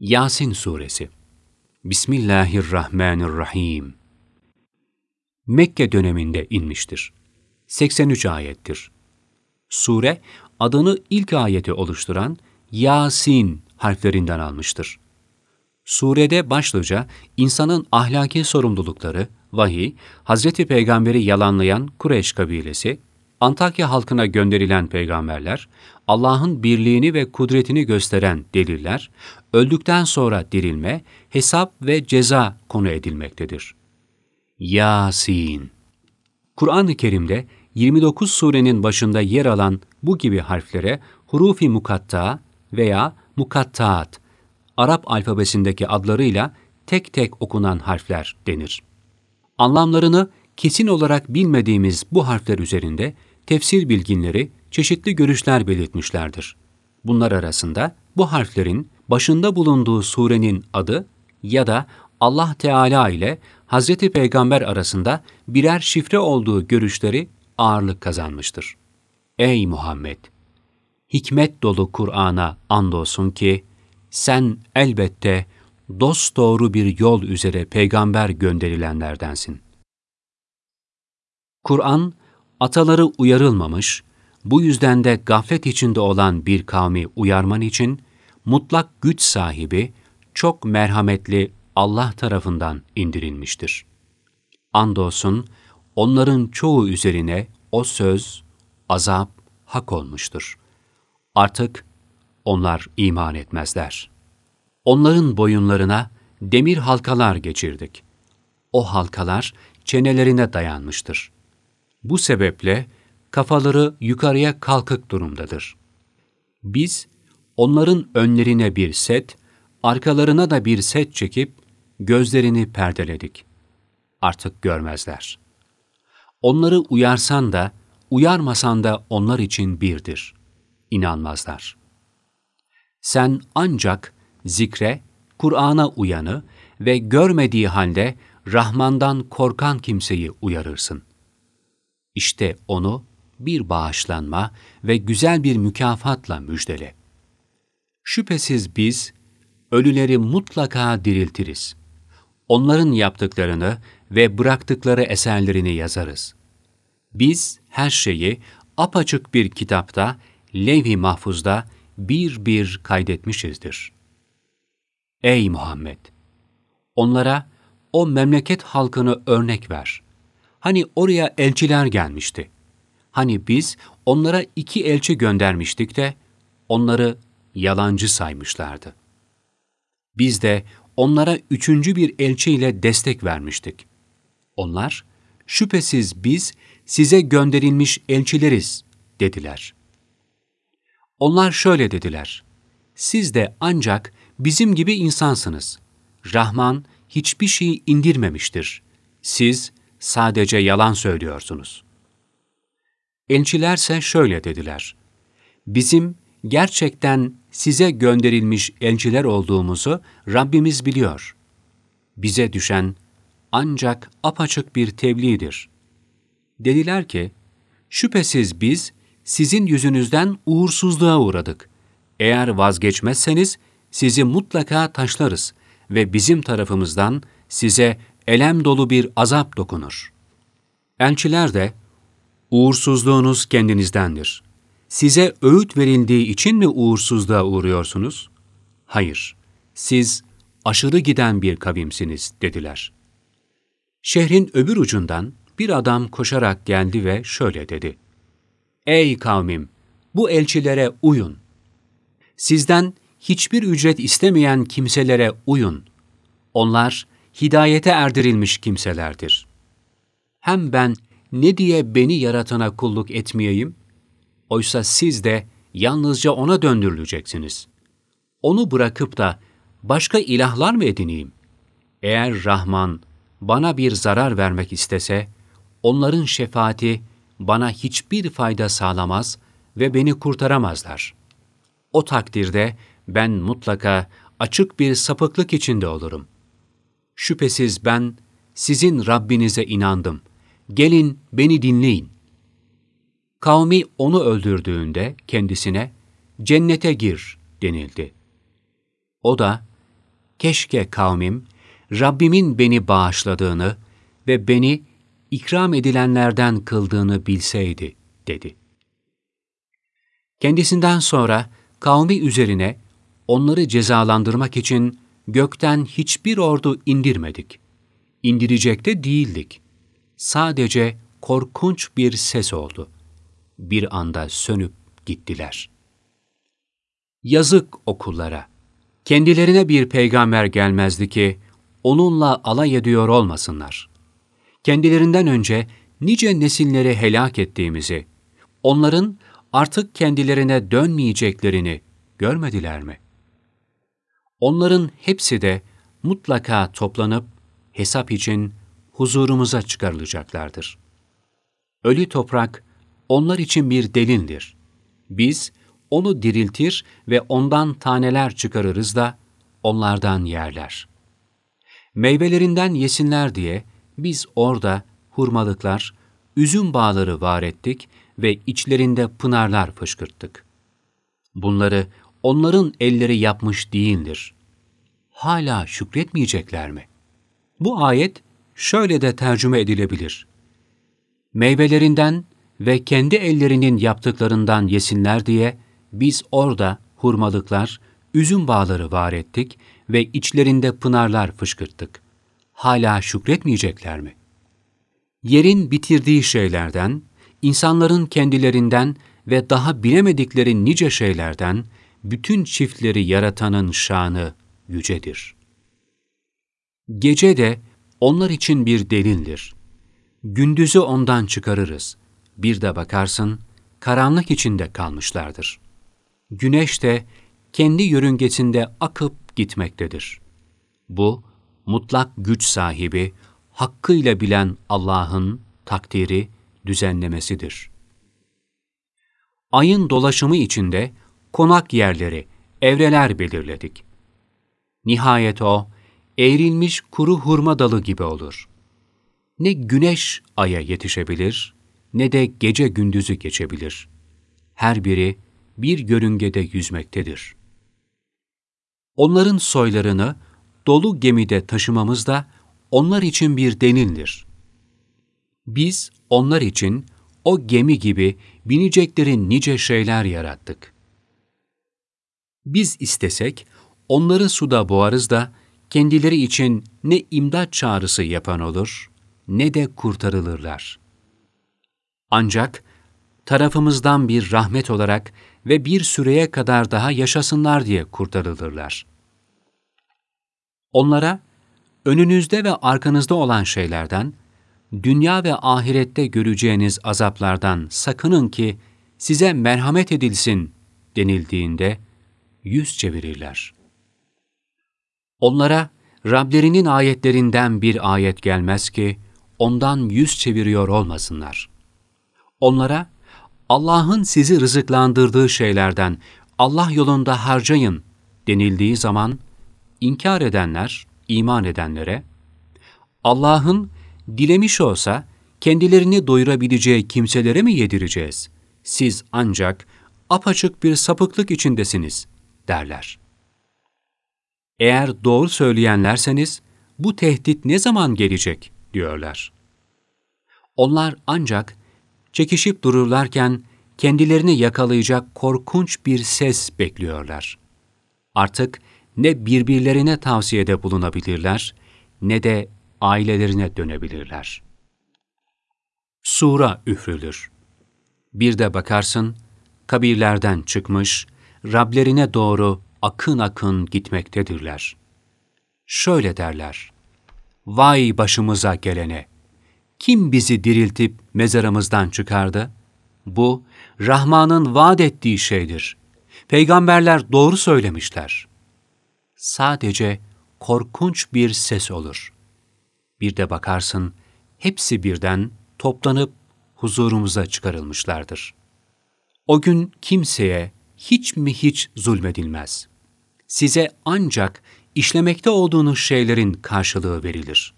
Yasin Suresi Bismillahirrahmanirrahim Mekke döneminde inmiştir. 83 ayettir. Sure, adını ilk ayeti oluşturan Yasin harflerinden almıştır. Surede başlıca insanın ahlaki sorumlulukları, vahiy, Hazreti Peygamber'i yalanlayan Kureyş kabilesi, Antakya halkına gönderilen peygamberler, Allah'ın birliğini ve kudretini gösteren deliller, öldükten sonra dirilme, hesap ve ceza konu edilmektedir. Yasin Kur'an-ı Kerim'de 29 surenin başında yer alan bu gibi harflere hurufi mukatta veya mukattaat, Arap alfabesindeki adlarıyla tek tek okunan harfler denir. Anlamlarını kesin olarak bilmediğimiz bu harfler üzerinde tefsir bilginleri çeşitli görüşler belirtmişlerdir. Bunlar arasında bu harflerin başında bulunduğu surenin adı ya da Allah Teala ile Hazreti Peygamber arasında birer şifre olduğu görüşleri ağırlık kazanmıştır. Ey Muhammed! Hikmet dolu Kur'an'a andolsun ki sen elbette dosdoğru bir yol üzere peygamber gönderilenlerdensin. Kur'an, ataları uyarılmamış, bu yüzden de gaflet içinde olan bir kavmi uyarman için mutlak güç sahibi, çok merhametli Allah tarafından indirilmiştir. Andolsun onların çoğu üzerine o söz, azap, hak olmuştur. Artık onlar iman etmezler. Onların boyunlarına demir halkalar geçirdik. O halkalar çenelerine dayanmıştır. Bu sebeple kafaları yukarıya kalkık durumdadır. Biz onların önlerine bir set, arkalarına da bir set çekip gözlerini perdeledik. Artık görmezler. Onları uyarsan da, uyarmasan da onlar için birdir. İnanmazlar. Sen ancak zikre, Kur'an'a uyanı ve görmediği halde Rahman'dan korkan kimseyi uyarırsın. İşte onu bir bağışlanma ve güzel bir mükafatla müjdele. Şüphesiz biz ölüleri mutlaka diriltiriz. Onların yaptıklarını ve bıraktıkları eserlerini yazarız. Biz her şeyi apaçık bir kitapta, levh-i mahfuzda bir bir kaydetmişizdir. Ey Muhammed! Onlara o memleket halkını örnek ver. Hani oraya elçiler gelmişti. Hani biz onlara iki elçi göndermiştik de onları yalancı saymışlardı. Biz de onlara üçüncü bir elçiyle destek vermiştik. Onlar, şüphesiz biz size gönderilmiş elçileriz dediler. Onlar şöyle dediler, siz de ancak bizim gibi insansınız. Rahman hiçbir şey indirmemiştir. Siz sadece yalan söylüyorsunuz. Elçilerse şöyle dediler, bizim gerçekten size gönderilmiş elçiler olduğumuzu Rabbimiz biliyor. Bize düşen ancak apaçık bir tebliğdir. Dediler ki, şüphesiz biz sizin yüzünüzden uğursuzluğa uğradık. Eğer vazgeçmezseniz sizi mutlaka taşlarız ve bizim tarafımızdan size elem dolu bir azap dokunur. Elçiler de, uğursuzluğunuz kendinizdendir. Size öğüt verildiği için mi uğursuzluğa uğruyorsunuz? Hayır, siz aşırı giden bir kavimsiniz dediler. Şehrin öbür ucundan bir adam koşarak geldi ve şöyle dedi. Ey kavmim! Bu elçilere uyun. Sizden hiçbir ücret istemeyen kimselere uyun. Onlar hidayete erdirilmiş kimselerdir. Hem ben ne diye beni yaratana kulluk etmeyeyim? Oysa siz de yalnızca ona döndürüleceksiniz. Onu bırakıp da başka ilahlar mı edineyim? Eğer Rahman bana bir zarar vermek istese, onların şefaati bana hiçbir fayda sağlamaz ve beni kurtaramazlar. O takdirde ben mutlaka açık bir sapıklık içinde olurum. Şüphesiz ben sizin Rabbinize inandım. Gelin beni dinleyin. Kavmi onu öldürdüğünde kendisine cennete gir denildi. O da keşke kavmim, Rabbimin beni bağışladığını ve beni ikram edilenlerden kıldığını bilseydi, dedi. Kendisinden sonra kavmi üzerine onları cezalandırmak için gökten hiçbir ordu indirmedik. İndirecek de değildik. Sadece korkunç bir ses oldu. Bir anda sönüp gittiler. Yazık okullara! Kendilerine bir peygamber gelmezdi ki, onunla alay ediyor olmasınlar. Kendilerinden önce nice nesilleri helak ettiğimizi, onların artık kendilerine dönmeyeceklerini görmediler mi? Onların hepsi de mutlaka toplanıp hesap için huzurumuza çıkarılacaklardır. Ölü toprak onlar için bir delildir. Biz onu diriltir ve ondan taneler çıkarırız da onlardan yerler. Meyvelerinden yesinler diye biz orada hurmalıklar, üzüm bağları var ettik ve içlerinde pınarlar fışkırttık. Bunları onların elleri yapmış değildir. Hala şükretmeyecekler mi? Bu ayet şöyle de tercüme edilebilir. Meyvelerinden ve kendi ellerinin yaptıklarından yesinler diye biz orada hurmalıklar, üzüm bağları var ettik ve içlerinde pınarlar fışkırttık. Hala şükretmeyecekler mi? Yerin bitirdiği şeylerden, insanların kendilerinden ve daha bilemedikleri nice şeylerden, bütün çiftleri yaratanın şanı yücedir. Gece de onlar için bir delildir. Gündüzü ondan çıkarırız. Bir de bakarsın, karanlık içinde kalmışlardır. Güneş de kendi yörüngesinde akıp gitmektedir. Bu, mutlak güç sahibi, hakkıyla bilen Allah'ın takdiri, düzenlemesidir. Ayın dolaşımı içinde konak yerleri, evreler belirledik. Nihayet o, eğrilmiş kuru hurma dalı gibi olur. Ne güneş aya yetişebilir, ne de gece gündüzü geçebilir. Her biri bir yörüngede yüzmektedir. Onların soylarını dolu gemide taşımamız da onlar için bir denildir. Biz onlar için o gemi gibi binecekleri nice şeyler yarattık. Biz istesek onları suda boğarız da kendileri için ne imdat çağrısı yapan olur ne de kurtarılırlar. Ancak tarafımızdan bir rahmet olarak ve bir süreye kadar daha yaşasınlar diye kurtarılırlar. Onlara önünüzde ve arkanızda olan şeylerden, dünya ve ahirette göreceğiniz azaplardan sakının ki size merhamet edilsin denildiğinde yüz çevirirler. Onlara Rablerinin ayetlerinden bir ayet gelmez ki ondan yüz çeviriyor olmasınlar. Onlara Allah'ın sizi rızıklandırdığı şeylerden Allah yolunda harcayın denildiği zaman inkar edenler, iman edenlere Allah'ın dilemiş olsa kendilerini doyurabileceği kimselere mi yedireceğiz? Siz ancak apaçık bir sapıklık içindesiniz derler. Eğer doğru söyleyenlerseniz bu tehdit ne zaman gelecek diyorlar. Onlar ancak çekişip dururlarken kendilerini yakalayacak korkunç bir ses bekliyorlar. Artık ne birbirlerine tavsiyede bulunabilirler ne de ailelerine dönebilirler. Sura üfrülür. Bir de bakarsın, kabirlerden çıkmış, Rablerine doğru akın akın gitmektedirler. Şöyle derler, Vay başımıza gelene! Kim bizi diriltip mezarımızdan çıkardı? Bu, Rahman'ın vaat ettiği şeydir. Peygamberler doğru söylemişler. Sadece korkunç bir ses olur. Bir de bakarsın, hepsi birden toplanıp huzurumuza çıkarılmışlardır. O gün kimseye hiç mi hiç zulmedilmez. Size ancak işlemekte olduğunuz şeylerin karşılığı verilir.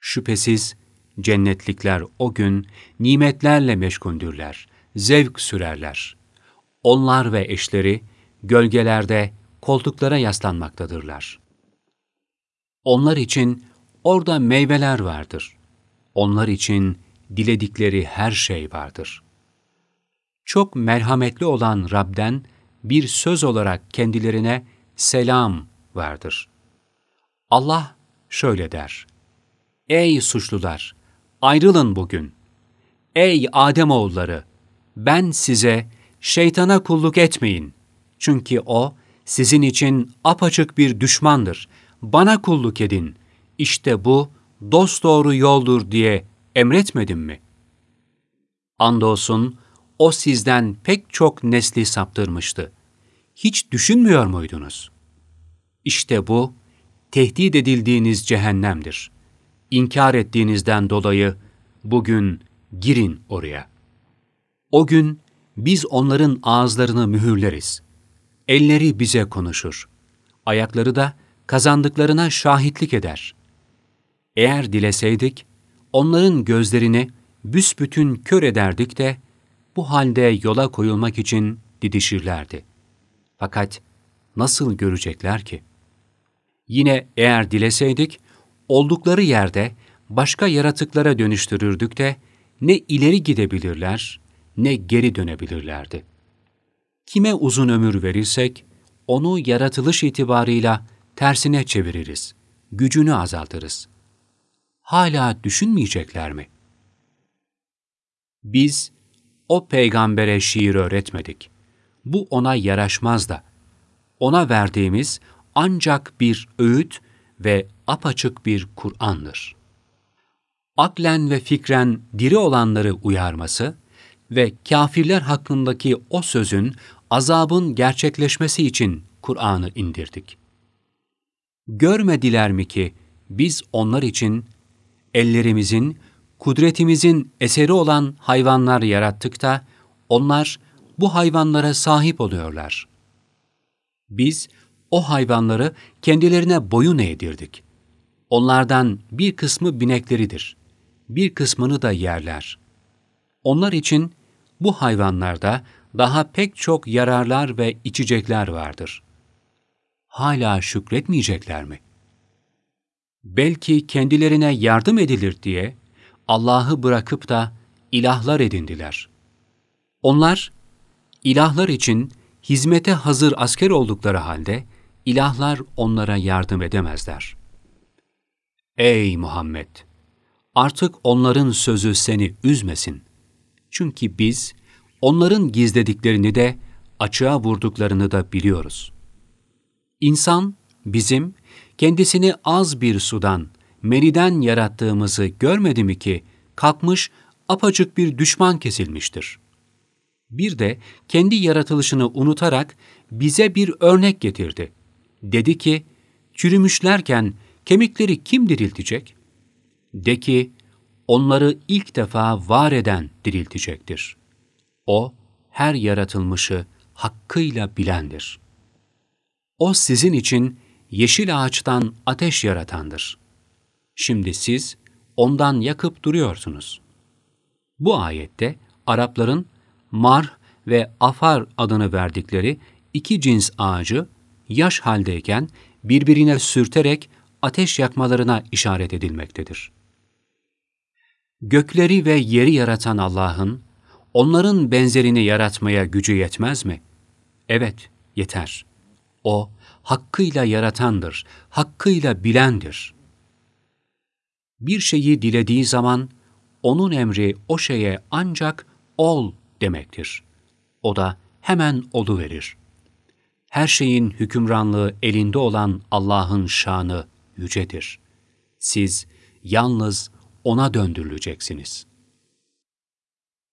Şüphesiz cennetlikler o gün nimetlerle meşgundürler, zevk sürerler. Onlar ve eşleri gölgelerde koltuklara yaslanmaktadırlar. Onlar için orada meyveler vardır. Onlar için diledikleri her şey vardır. Çok merhametli olan Rab'den bir söz olarak kendilerine selam vardır. Allah şöyle der. Ey suçlular! Ayrılın bugün. Ey Ademoğulları! Ben size şeytana kulluk etmeyin. Çünkü o sizin için apaçık bir düşmandır. Bana kulluk edin. İşte bu dosdoğru yoldur diye emretmedim mi? Andolsun o sizden pek çok nesli saptırmıştı. Hiç düşünmüyor muydunuz? İşte bu tehdit edildiğiniz cehennemdir. İnkar ettiğinizden dolayı bugün girin oraya. O gün biz onların ağızlarını mühürleriz. Elleri bize konuşur. Ayakları da kazandıklarına şahitlik eder. Eğer dileseydik, onların gözlerini büsbütün kör ederdik de, bu halde yola koyulmak için didişirlerdi. Fakat nasıl görecekler ki? Yine eğer dileseydik, oldukları yerde başka yaratıklara dönüştürürdük de, ne ileri gidebilirler, ne geri dönebilirlerdi. Kime uzun ömür verirsek, onu yaratılış itibarıyla tersine çeviririz, gücünü azaltırız. Hala düşünmeyecekler mi? Biz o peygambere şiir öğretmedik. Bu ona yaraşmaz da. Ona verdiğimiz ancak bir öğüt ve apaçık bir Kur'an'dır. Aklen ve fikren diri olanları uyarması ve kafirler hakkındaki o sözün azabın gerçekleşmesi için Kur'an'ı indirdik. Görmediler mi ki biz onlar için ellerimizin, kudretimizin eseri olan hayvanlar yarattık da onlar bu hayvanlara sahip oluyorlar. Biz o hayvanları kendilerine boyun eğdirdik. Onlardan bir kısmı binekleridir, bir kısmını da yerler. Onlar için bu hayvanlarda daha pek çok yararlar ve içecekler vardır. Hala şükretmeyecekler mi? Belki kendilerine yardım edilir diye Allah'ı bırakıp da ilahlar edindiler. Onlar, ilahlar için hizmete hazır asker oldukları halde, ilahlar onlara yardım edemezler. Ey Muhammed! Artık onların sözü seni üzmesin. Çünkü biz, onların gizlediklerini de, açığa vurduklarını da biliyoruz. İnsan, bizim, kendisini az bir sudan, meriden yarattığımızı görmedi mi ki, kalkmış, apacık bir düşman kesilmiştir. Bir de kendi yaratılışını unutarak bize bir örnek getirdi. Dedi ki, çürümüşlerken kemikleri kim diriltecek? De ki, onları ilk defa var eden diriltecektir. O, her yaratılmışı hakkıyla bilendir. O sizin için yeşil ağaçtan ateş yaratandır. Şimdi siz ondan yakıp duruyorsunuz. Bu ayette Arapların mar ve afar adını verdikleri iki cins ağacı yaş haldeyken birbirine sürterek ateş yakmalarına işaret edilmektedir. Gökleri ve yeri yaratan Allah'ın, onların benzerini yaratmaya gücü yetmez mi? Evet, yeter. O, hakkıyla yaratandır, hakkıyla bilendir. Bir şeyi dilediği zaman, onun emri o şeye ancak ol demektir. O da hemen olu verir. Her şeyin hükümranlığı elinde olan Allah'ın şanı yücedir. Siz yalnız O'na döndürüleceksiniz.''